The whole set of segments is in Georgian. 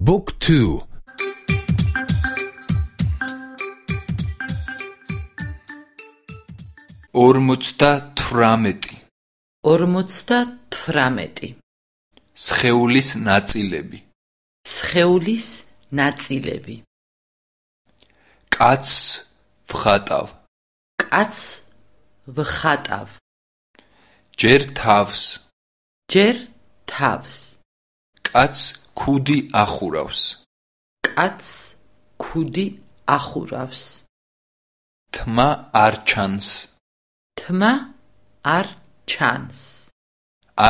Book 2 58 58 სხეულის ნაწილები. სხეულის ნაწილები. კაცს ვხატავ. კაცს ვხატავ. ჯერ თავს. ჯერ თავს. კაცს ქუდი ახურავს. კაცს ქუდი ახურავს. თმა არ ჩანს. თმა არ ჩანს.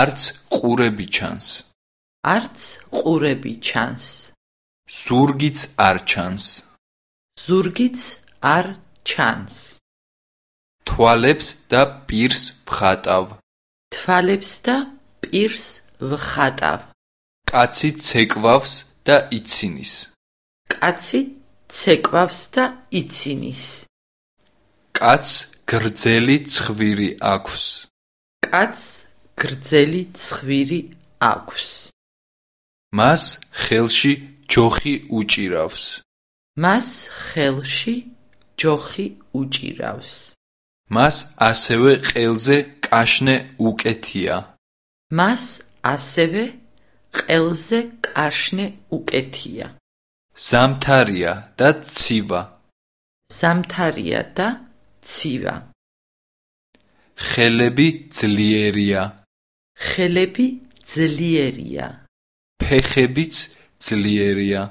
არც ყურები ჩანს. არც ყურები ჩანს. ზურგიც არ ჩანს. ზურგიც არ ჩანს. თვალებს და პირს ვხატავ. თვალებს და პირს ვხატავ კაცი ცეკვავს და იცინის კაცი ცეკვავს და იცინის კაცს გრძელი ცხვირი აქვს. კაცს გრძელი ცხვირი აქვს. მას ხელში ჯოხი უჭირავს. მას ხელში ჯოხი უჭირავს. მას ასევე ყელზე კაშნე უკეთია. მას ასევე ყელზე კაშნე უკეთია. ზამთარია და ცივა. ზამთარია და ცივა. ხელები ძლიერია. ხელები ძლიერია. ფეხებიც ძლიერია.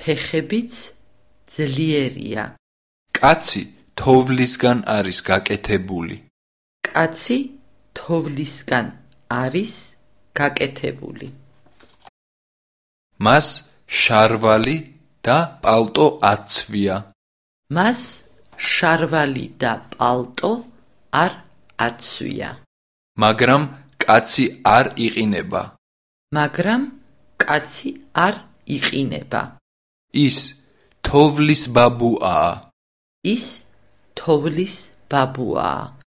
ფეხებიც ძლიერია. კაცი თოვლისგან არის გაკეთებული. კაცი თოვლისგან არის გაკეთებული მას შარვალი და პალტო აცვია. მას შარვალი და პალტო არ აცვია. მაგრამ კაცი არ იყინება. მაგრამ კაცი არ იყინება. ის თოვლის ბაბუაა. ის თოვლის ბაბუაა